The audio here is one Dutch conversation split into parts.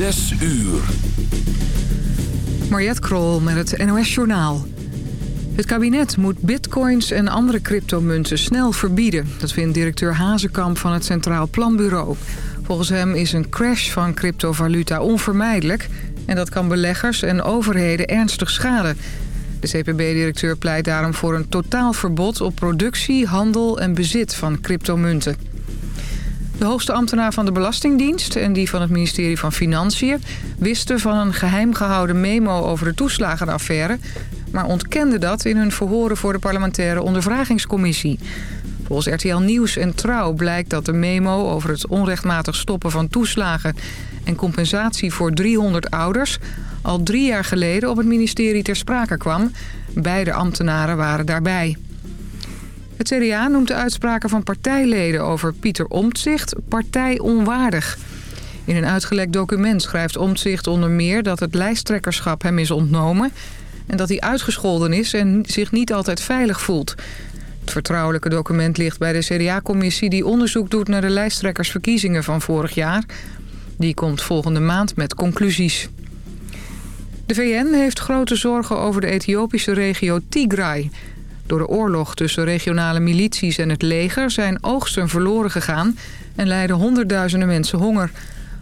Zes uur. Mariette Krol met het NOS Journaal. Het kabinet moet bitcoins en andere cryptomunten snel verbieden. Dat vindt directeur Hazekamp van het Centraal Planbureau. Volgens hem is een crash van cryptovaluta onvermijdelijk... en dat kan beleggers en overheden ernstig schaden. De CPB-directeur pleit daarom voor een totaal verbod op productie, handel en bezit van cryptomunten. De hoogste ambtenaar van de Belastingdienst en die van het ministerie van Financiën... wisten van een geheim gehouden memo over de toeslagenaffaire... maar ontkenden dat in hun verhoren voor de parlementaire ondervragingscommissie. Volgens RTL Nieuws en Trouw blijkt dat de memo over het onrechtmatig stoppen van toeslagen... en compensatie voor 300 ouders al drie jaar geleden op het ministerie ter sprake kwam. Beide ambtenaren waren daarbij. Het CDA noemt de uitspraken van partijleden over Pieter Omtzigt partijonwaardig. In een uitgelekt document schrijft Omtzigt onder meer dat het lijsttrekkerschap hem is ontnomen... en dat hij uitgescholden is en zich niet altijd veilig voelt. Het vertrouwelijke document ligt bij de CDA-commissie die onderzoek doet naar de lijsttrekkersverkiezingen van vorig jaar. Die komt volgende maand met conclusies. De VN heeft grote zorgen over de Ethiopische regio Tigray... Door de oorlog tussen regionale milities en het leger zijn oogsten verloren gegaan en lijden honderdduizenden mensen honger.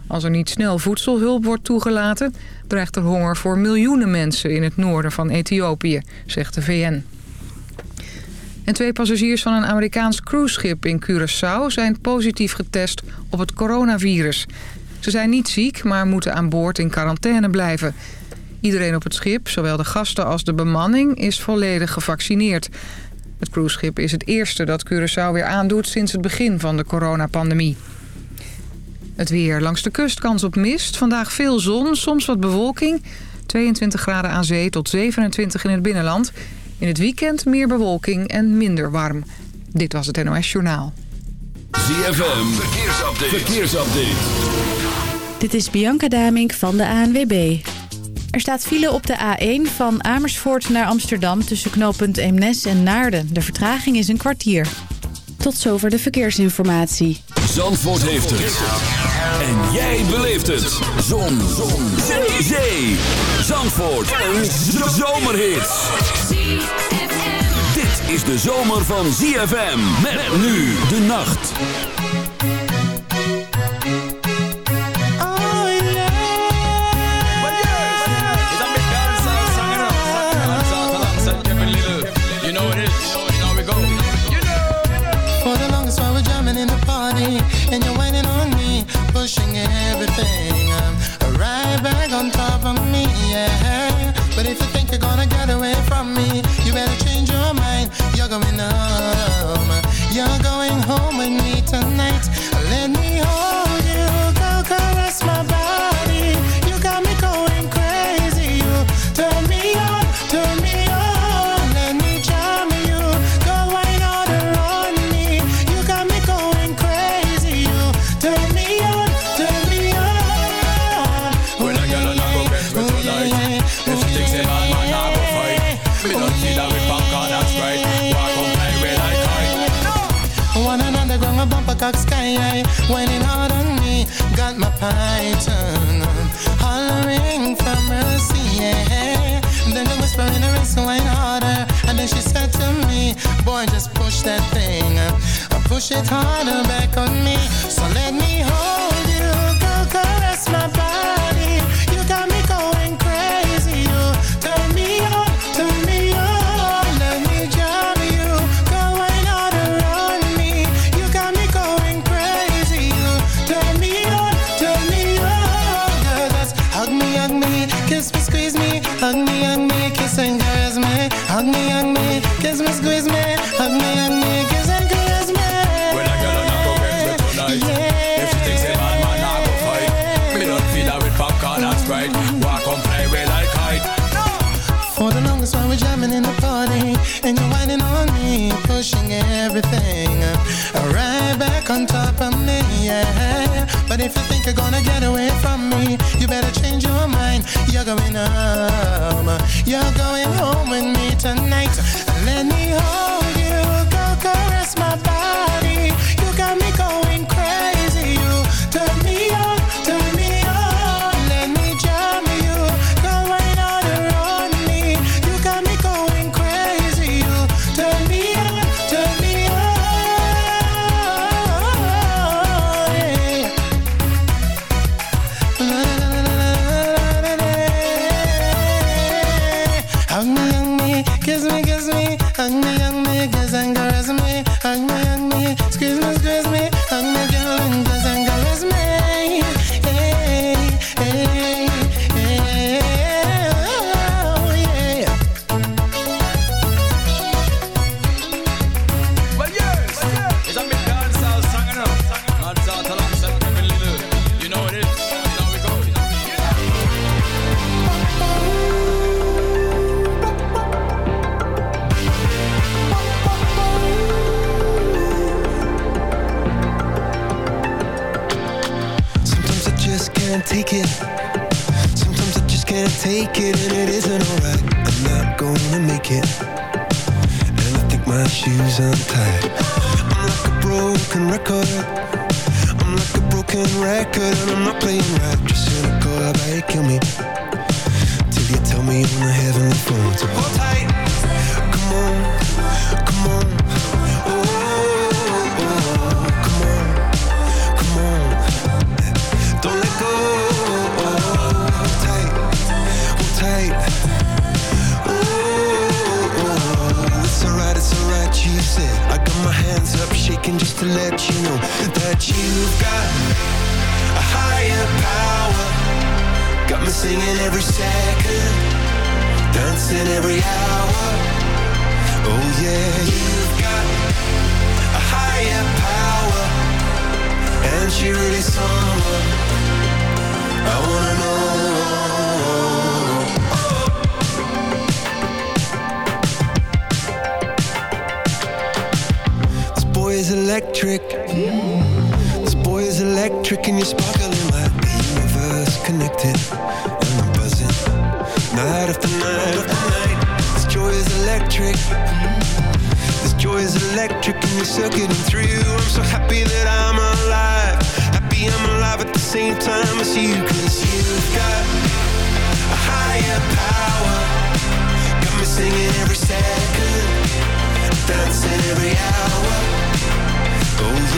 Als er niet snel voedselhulp wordt toegelaten, dreigt er honger voor miljoenen mensen in het noorden van Ethiopië, zegt de VN. En twee passagiers van een Amerikaans cruiseschip in Curaçao zijn positief getest op het coronavirus. Ze zijn niet ziek, maar moeten aan boord in quarantaine blijven. Iedereen op het schip, zowel de gasten als de bemanning, is volledig gevaccineerd. Het cruiseschip is het eerste dat Curaçao weer aandoet sinds het begin van de coronapandemie. Het weer langs de kust, kans op mist. Vandaag veel zon, soms wat bewolking. 22 graden aan zee tot 27 in het binnenland. In het weekend meer bewolking en minder warm. Dit was het NOS Journaal. ZFM, verkeersupdate. verkeersupdate. Dit is Bianca Damink van de ANWB. Er staat file op de A1 van Amersfoort naar Amsterdam tussen knooppunt Eemnes en Naarden. De vertraging is een kwartier. Tot zover de verkeersinformatie. Zandvoort heeft het. En jij beleeft het. Zon. Zon. Zee. Zee. Zandvoort. Een zomerhit. Dit is de zomer van ZFM. Met nu de nacht. Push harder back on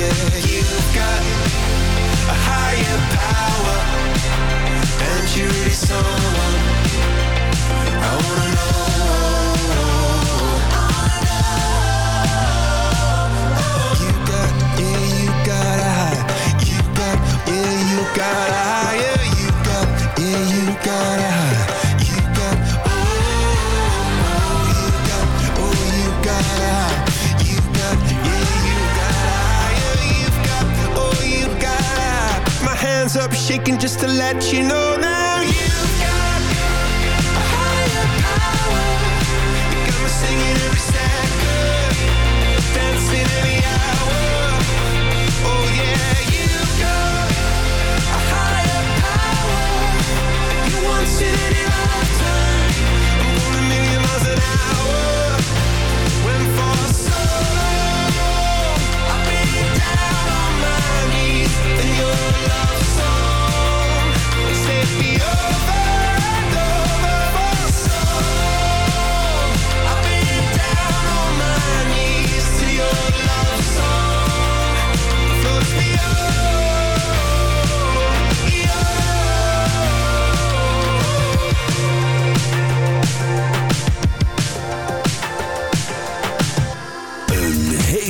You've got a higher power, and you really someone I wanna know. up shaking just to let you know now you've got a higher power. You got me singing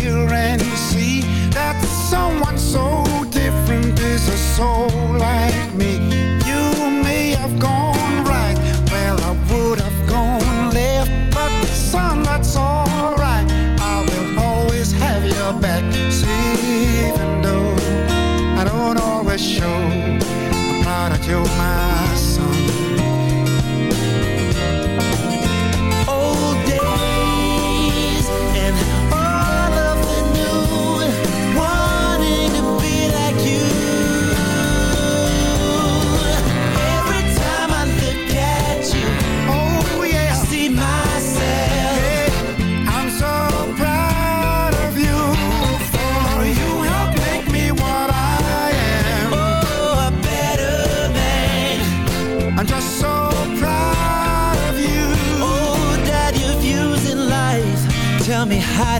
hear and see that someone so different is a soul like me. You may have gone right, well, I would have gone left, but son, that's alright. I will always have your back. See, even though I don't always show, I'm proud that you're my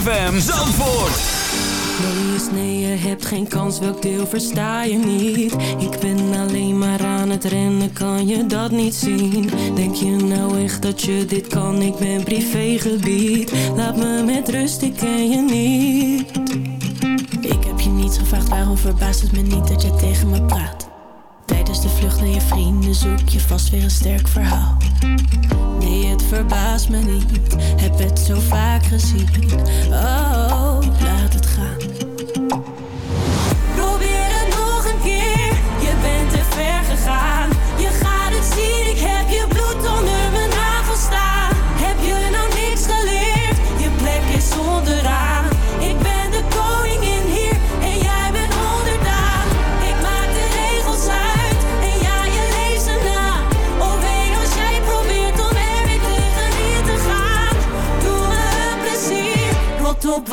ZFM Zandvoort. Nee nee, je hebt geen kans, welk deel versta je niet? Ik ben alleen maar aan het rennen, kan je dat niet zien? Denk je nou echt dat je dit kan? Ik ben privégebied, laat me met rust, ik ken je niet. Ik heb je niets gevraagd, waarom verbaast het me niet dat je tegen me praat? Tijdens de vlucht naar je vrienden zoek je vast weer een sterk verhaal. Nee, het verbaast me niet, heb het zo vaak gezien. Oh,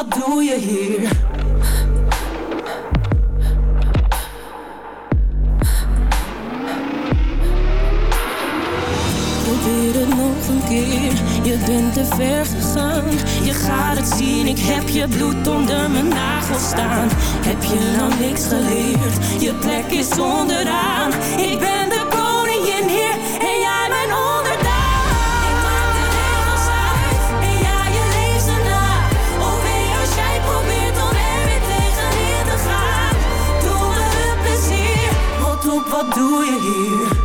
Wat doe je hier? Probeer het nog een keer, je bent te ver gegaan. Je gaat het zien, ik heb je bloed onder mijn nagels staan. Heb je nou niks geleerd? Je plek is onderaan. Ik ben rot op, wat doe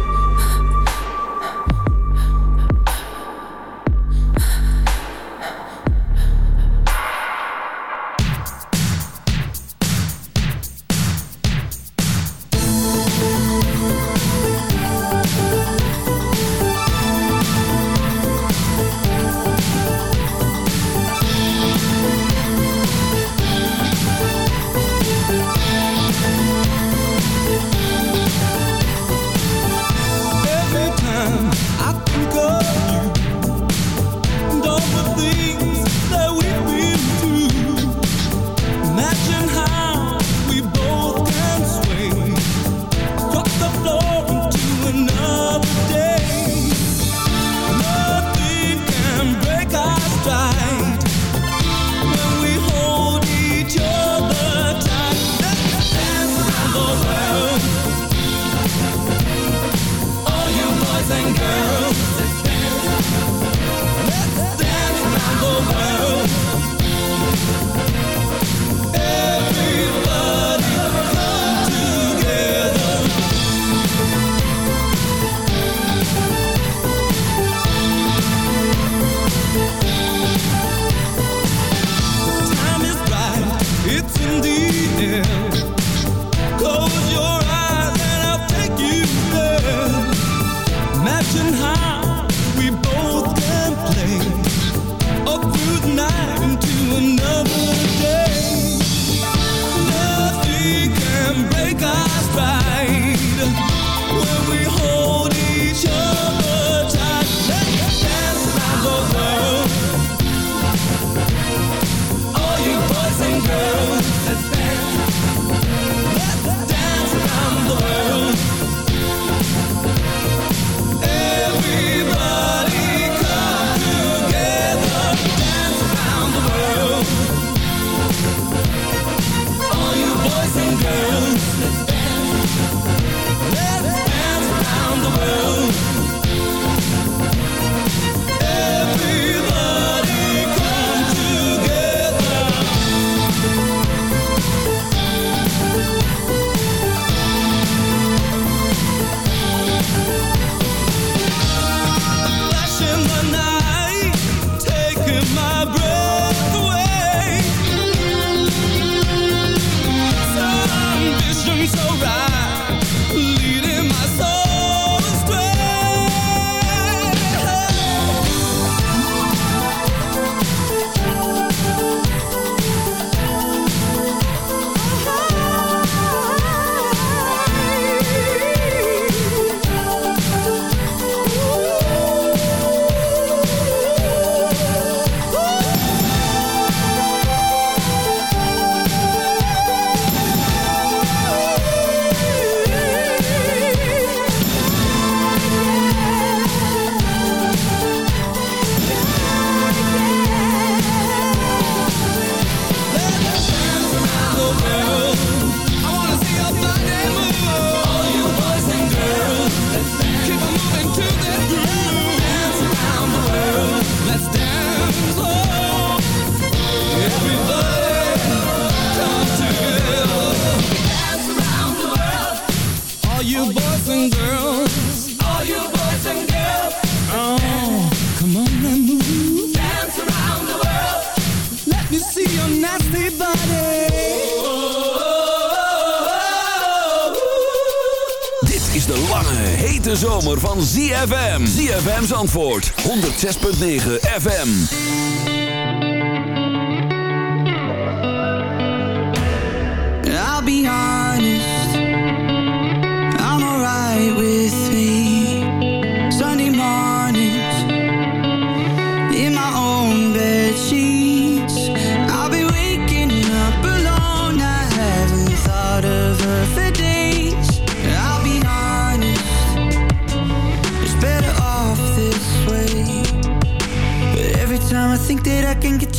Zandvoort 106.9 FM.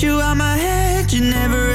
you out my head, you never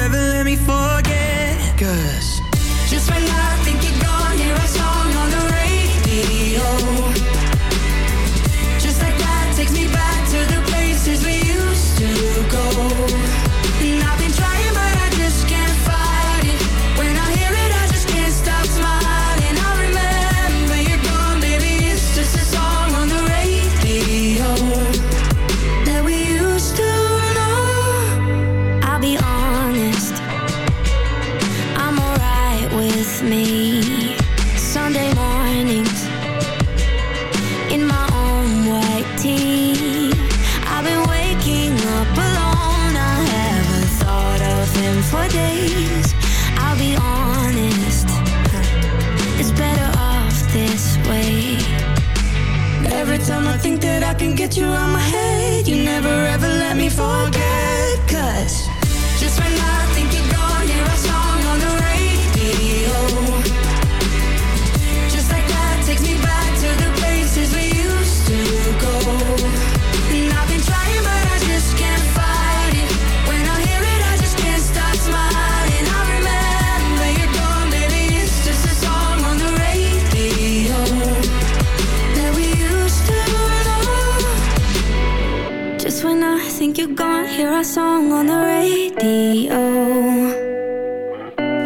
my song on the radio.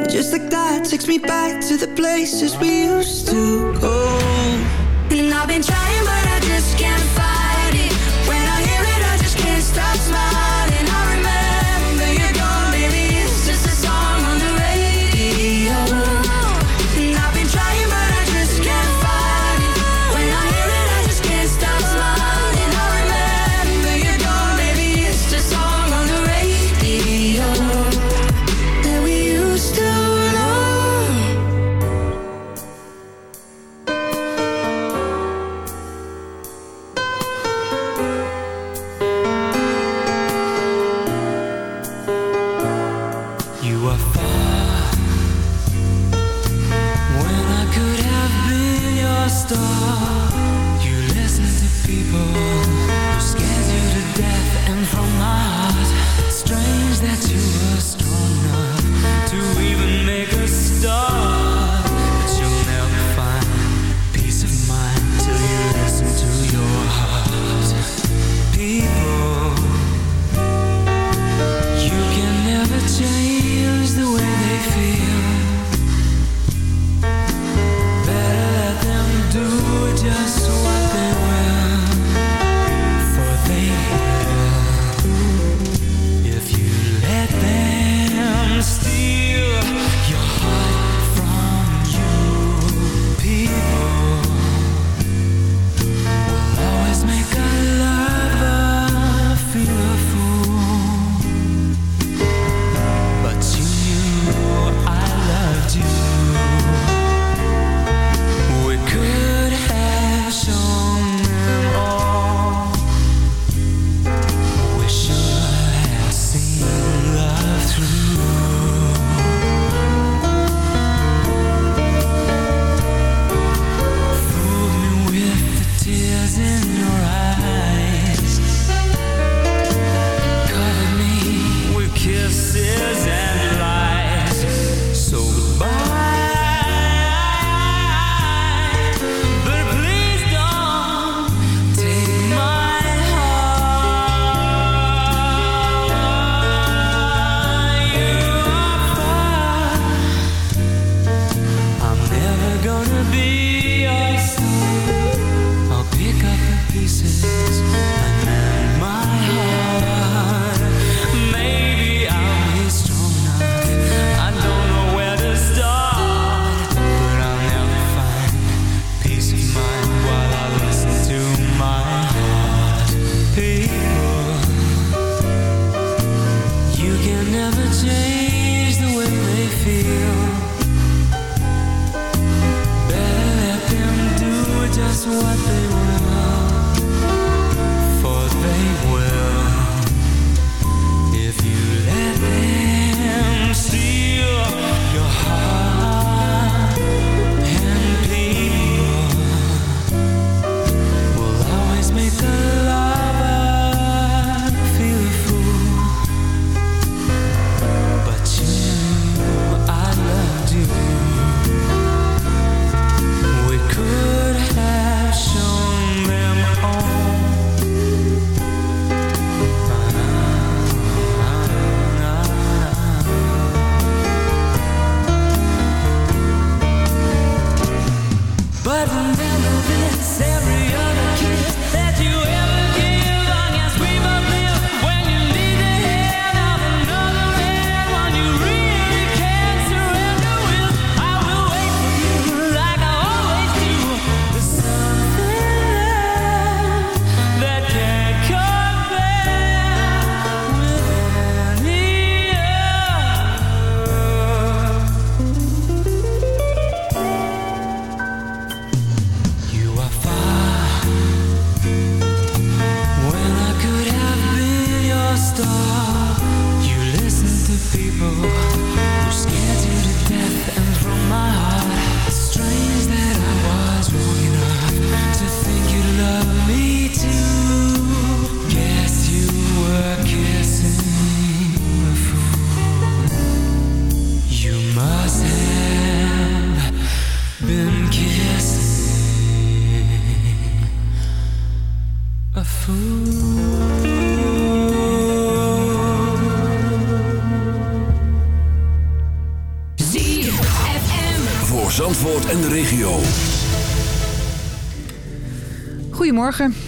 Just like that, takes me back to the places we used to go.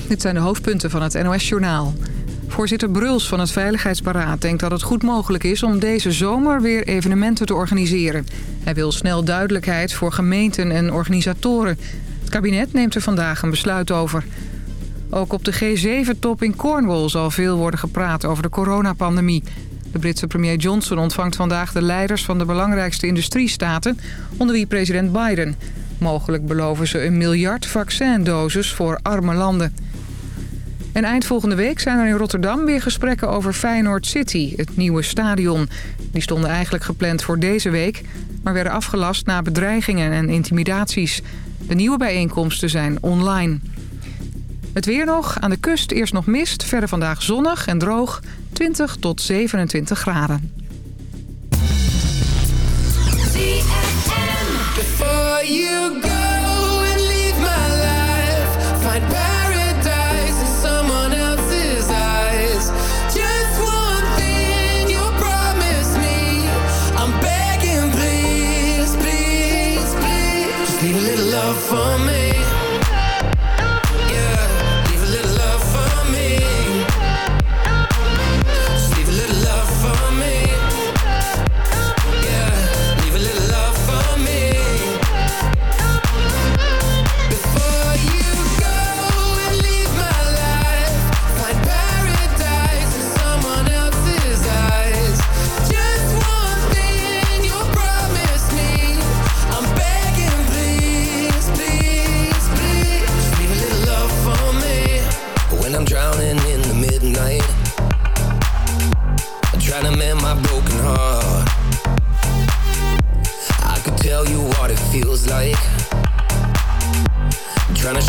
Dit zijn de hoofdpunten van het NOS-journaal. Voorzitter Bruls van het Veiligheidsberaad denkt dat het goed mogelijk is... om deze zomer weer evenementen te organiseren. Hij wil snel duidelijkheid voor gemeenten en organisatoren. Het kabinet neemt er vandaag een besluit over. Ook op de G7-top in Cornwall zal veel worden gepraat over de coronapandemie. De Britse premier Johnson ontvangt vandaag de leiders van de belangrijkste industriestaten... onder wie president Biden... Mogelijk beloven ze een miljard vaccindoses voor arme landen. En eind volgende week zijn er in Rotterdam weer gesprekken over Feyenoord City, het nieuwe stadion. Die stonden eigenlijk gepland voor deze week, maar werden afgelast na bedreigingen en intimidaties. De nieuwe bijeenkomsten zijn online. Het weer nog, aan de kust eerst nog mist, verder vandaag zonnig en droog, 20 tot 27 graden. You love for me.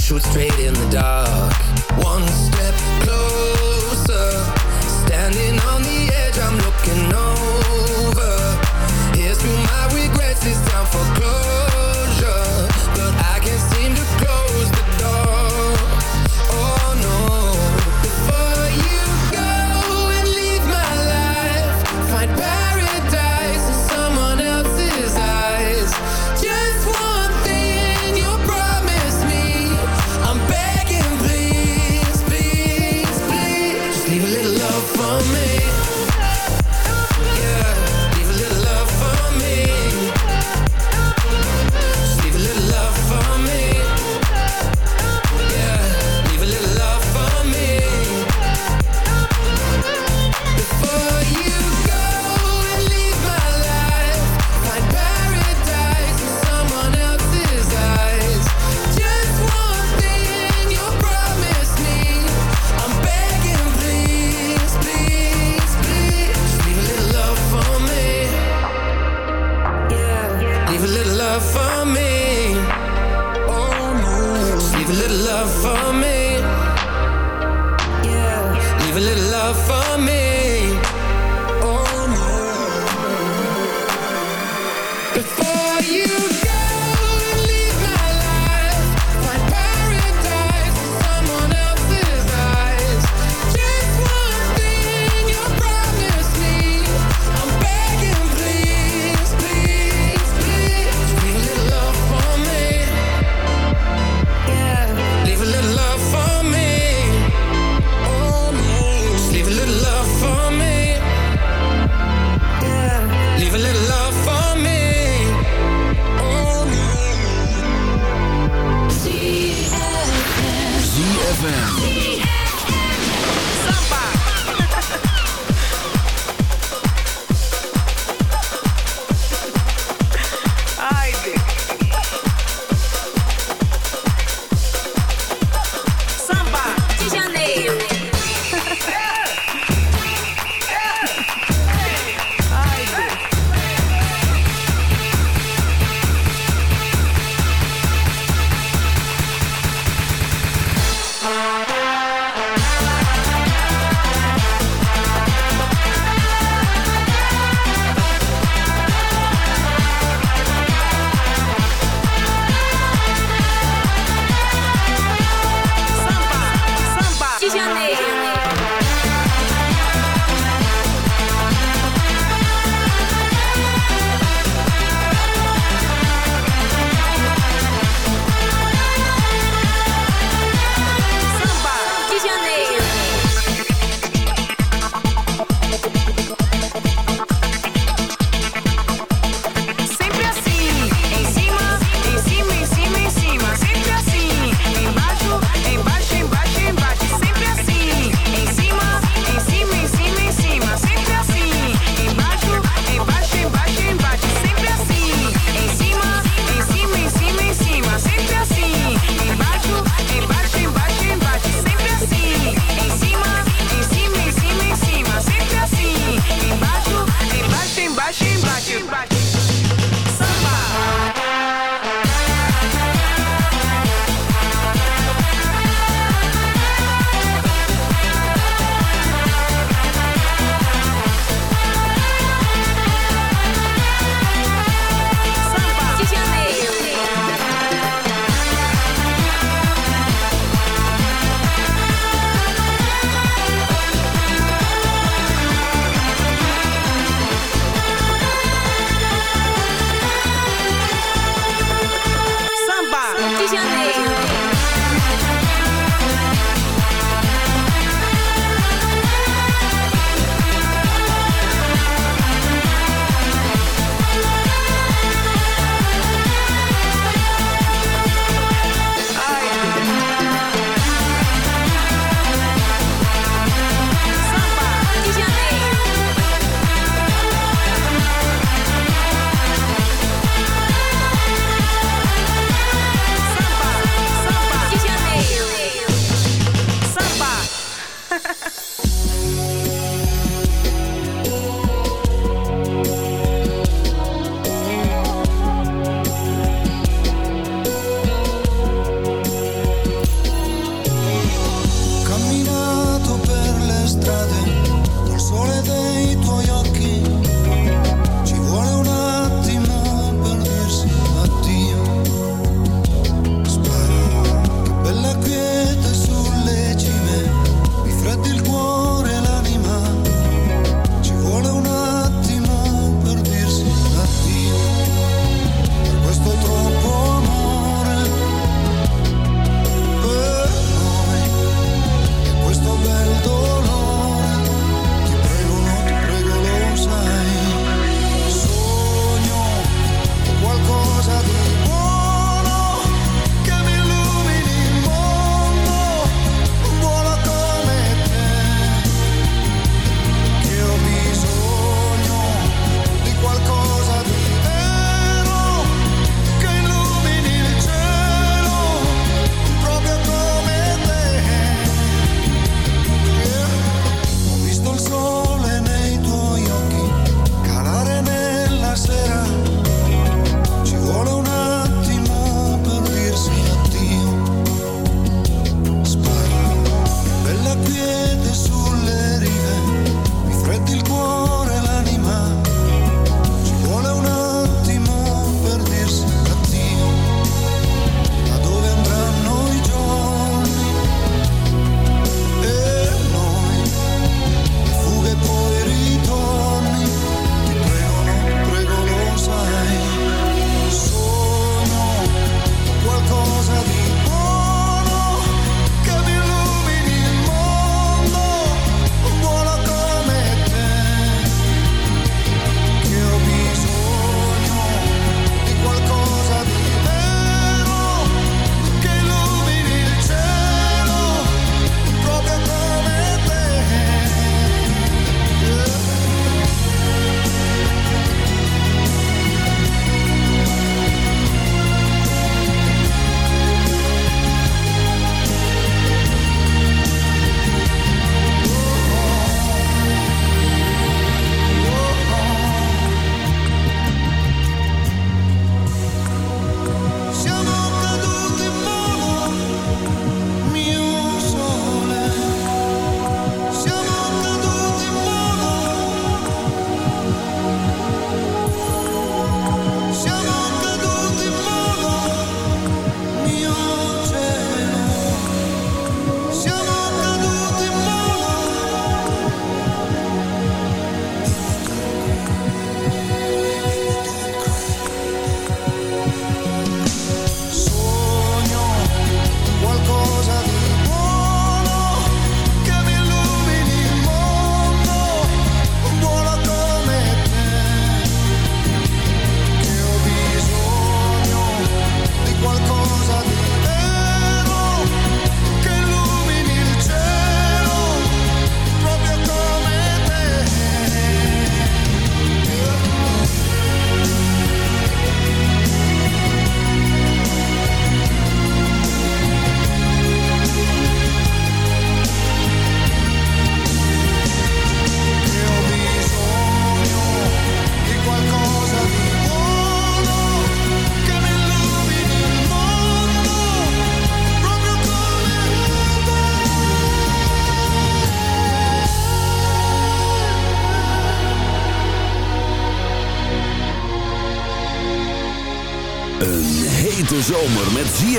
Shoot straight in the dark. For me.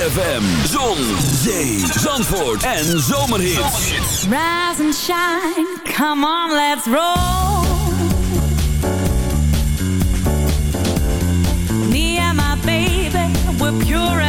ZFM, Zon, Zee, Zandvoort en Zomerhits. Rise and shine, come on, let's roll. Me and my baby, we're pure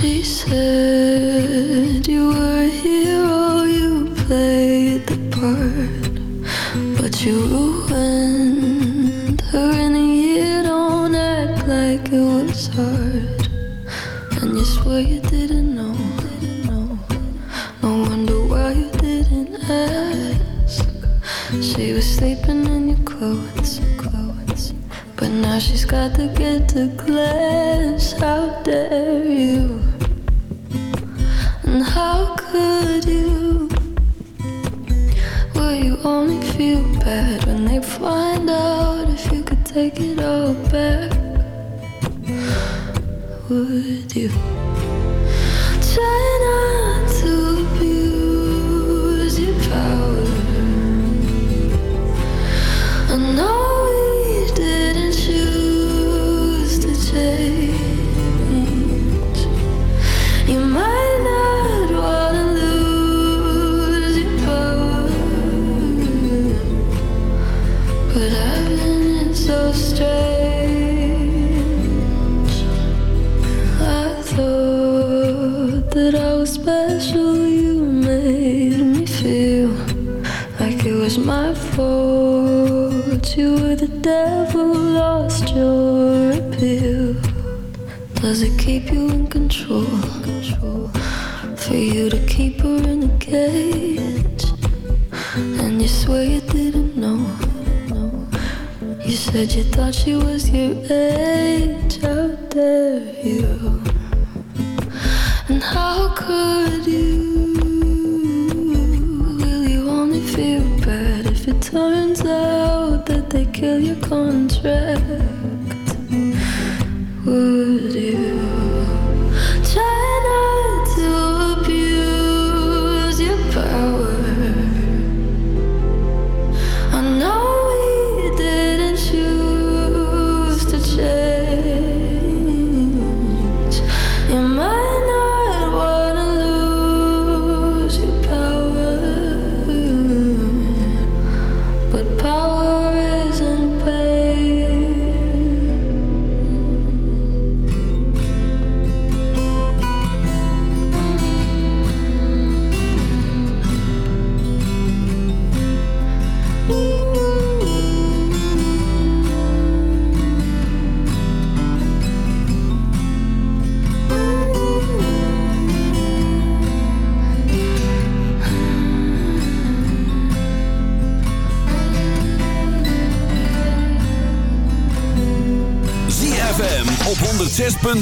She said you were a hero, oh, you played the part, but you ruined her in a year. Don't act like it was hard, and you swear you didn't know. No wonder why you didn't ask. She was sleeping in your clothes, clothes, but now she's got to get to class. How dare you? Feel bad when they find out if you could take it all back? Would you devil, lost your appeal. Does it keep you in control? For you to keep her in a cage, and you swear you didn't know. You said you thought she was your age. That they kill your contract? Would you